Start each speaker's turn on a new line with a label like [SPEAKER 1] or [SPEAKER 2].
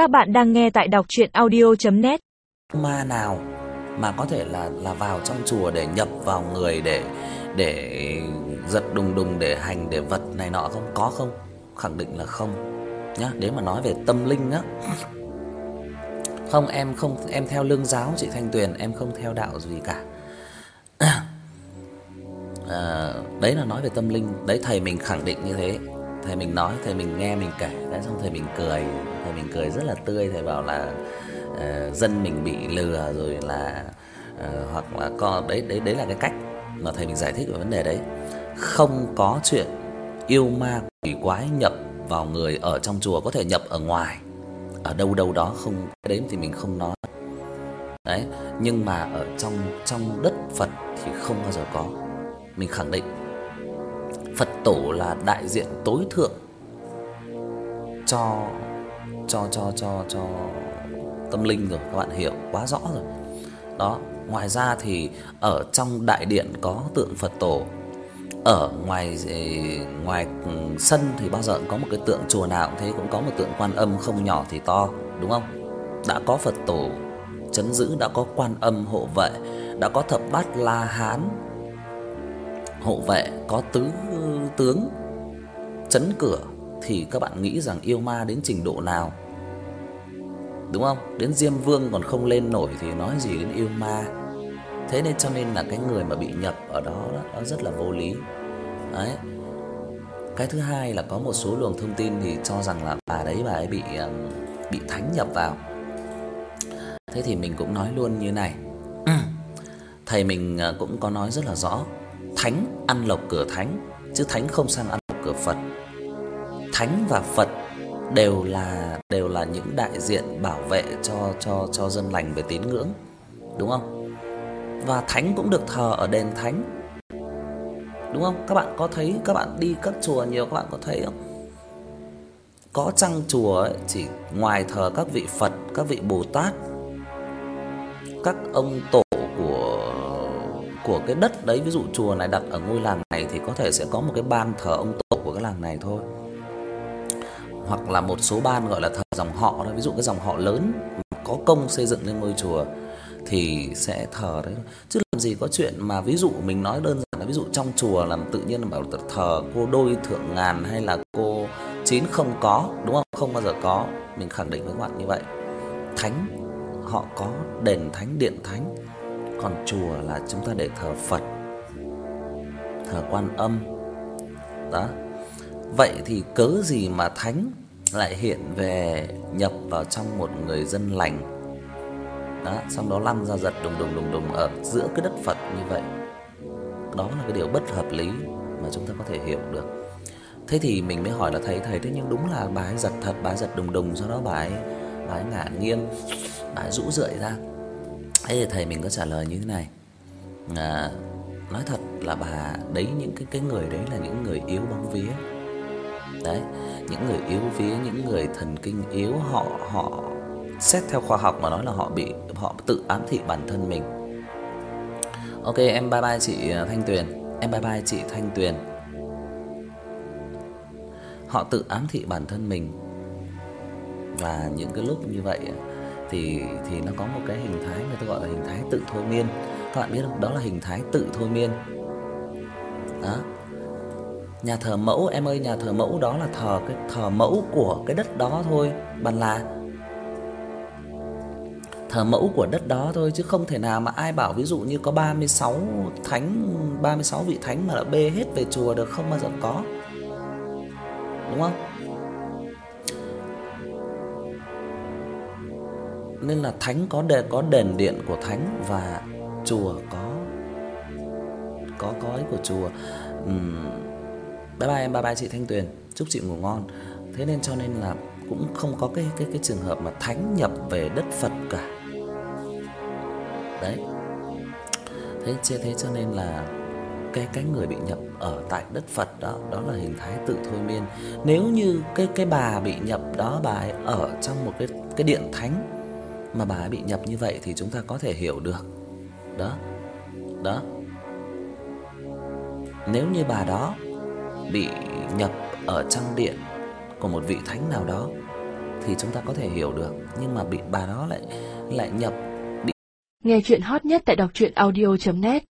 [SPEAKER 1] Các bạn đang nghe tại đọc audio net
[SPEAKER 2] Ma nào mà có thể là là vào trong chùa để nhập vào người để để giật đùng đùng để hành để vật này nọ không có không? Khẳng định là không. Nhá, nếu mà nói về tâm linh á. Không em không em theo lương giáo chị Thanh Tuyền, em không theo đạo gì cả. À, đấy là nói về tâm linh, đấy thầy mình khẳng định như thế. Thầy mình nói, thầy mình nghe mình kể, đấy xong thầy mình cười, thầy mình cười rất là tươi, thầy bảo là uh, dân mình bị lừa rồi là uh, hoặc là có đấy đấy đấy là cái cách mà thầy mình giải thích về vấn đề đấy. Không có chuyện yêu ma quỷ quái nhập vào người ở trong chùa có thể nhập ở ngoài. Ở đâu đâu đó không cái đấy thì mình không nói. Đấy, nhưng mà ở trong trong đất Phật thì không bao giờ có. Mình khẳng định Phật tổ là đại diện tối thượng cho cho cho cho cho tâm linh rồi các bạn hiểu quá rõ rồi. Đó, ngoài ra thì ở trong đại điện có tượng Phật tổ. Ở ngoài ờ, ngoài sân thì bao giờ cũng có một cái tượng chùa nào cũng thế cũng có một tượng Quan Âm không nhỏ thì to, đúng không? Đã có Phật tổ trấn giữ, đã có Quan Âm hộ vệ, đã có thập bát La Hán hộ vệ, có tứ tướng chấn cửa thì các bạn nghĩ rằng yêu ma đến trình độ nào? Đúng không? Đến Diêm Vương còn không lên nổi thì nói gì đến yêu ma. Thế nên cho nên là cái người mà bị nhập ở đó đó nó rất là vô lý. Đấy. Cái thứ hai là có một số luồng thông tin thì cho rằng là bà đấy bà ấy bị um, bị thánh nhập vào. Thế thì mình cũng nói luôn như này. Thầy mình à, cũng có nói rất là rõ, thánh ăn lộc cửa thánh chứ thánh không sang ăn lộc cửa Phật. Thánh và Phật đều là đều là những đại diện bảo vệ cho cho cho dân lành về tín ngưỡng. Đúng không? Và thánh cũng được thờ ở đền thánh. Đúng không? Các bạn có thấy các bạn đi các chùa nhiều các bạn có thấy không? Có chăng chùa ấy chỉ ngoài thờ các vị Phật, các vị Bồ Tát, các ông tổ của cái đất đấy, ví dụ chùa này đặt ở ngôi làng này thì có thể sẽ có một cái ban thờ ông tổ của cái làng này thôi. Hoặc là một số ban gọi là thờ dòng họ đó, ví dụ cái dòng họ lớn có công xây dựng lên ngôi chùa thì sẽ thờ đấy. Chứ làm gì có chuyện mà ví dụ mình nói đơn giản là ví dụ trong chùa làm tự nhiên là bảo thờ cô đôi thượng ngàn hay là cô chín không có, đúng không? Không bao giờ có. Mình khẳng định với các bạn như vậy. Thánh họ có đền thánh điện thánh còn chùa là chúng ta để thờ Phật, thờ Quan Âm. Đó. Vậy thì cớ gì mà thánh lại hiện về nhập vào trong một người dân lành. Đó, xong đó lăn ra giật đùng đùng đùng đùng ở giữa cái đất Phật như vậy. Đó là cái điều bất hợp lý mà chúng ta có thể hiểu được. Thế thì mình mới hỏi là thầy thầy thế nhưng đúng là bà ấy giật thật, bà ấy giật đùng đùng sau đó bà ấy bà ấy ngả nghiêng, bà ấy rũ rượi ra. Thế thì thầy mình có trả lời như thế này. À, nói thật là bà đấy những cái cái người đấy là những người yếu bóng vía. Đấy, những người yếu vía, những người thần kinh yếu họ họ xét theo khoa học mà nói là họ bị họ tự ám thị bản thân mình. Ok em bye bye chị à, Thanh Tuyền. Em bye bye chị Thanh Tuyền. Họ tự ám thị bản thân mình. Và những cái lúc như vậy thì thì nó có một cái hình thái người ta gọi là hình thái tự thôi miên. Các bạn biết không? Đó là hình thái tự thôi miên. Đó. Nhà thờ mẫu em ơi, nhà thờ mẫu đó là thờ cái thờ mẫu của cái đất đó thôi, bạn là thờ mẫu của đất đó thôi chứ không thể nào mà ai bảo ví dụ như có 36 thánh, 36 vị thánh mà đã bê hết về chùa được không bao giờ có. Đúng không? Nên là thánh có đền có đền điện của thánh và chùa có có cõi của chùa. Ừm Bye bye em, bye bye chị Thanh Tuyền. Chúc chị ngủ ngon. Thế nên cho nên là cũng không có cái cái cái trường hợp mà thánh nhập về đất Phật cả. Đấy. Thế chia thế cho nên là cái cái người bị nhập ở tại đất Phật đó, đó là hình thái tự thôi miên. Nếu như cái cái bà bị nhập đó bà ấy ở trong một cái cái điện thánh mà bà ấy bị nhập như vậy thì chúng ta có thể hiểu được. Đó. Đó. Nếu như bà đó bị nhập ở trong điện của một vị thánh nào đó thì chúng ta có thể hiểu được, nhưng mà bị bà đó lại lại nhập
[SPEAKER 3] Nghe chuyện hot nhất tại đọc truyện audio net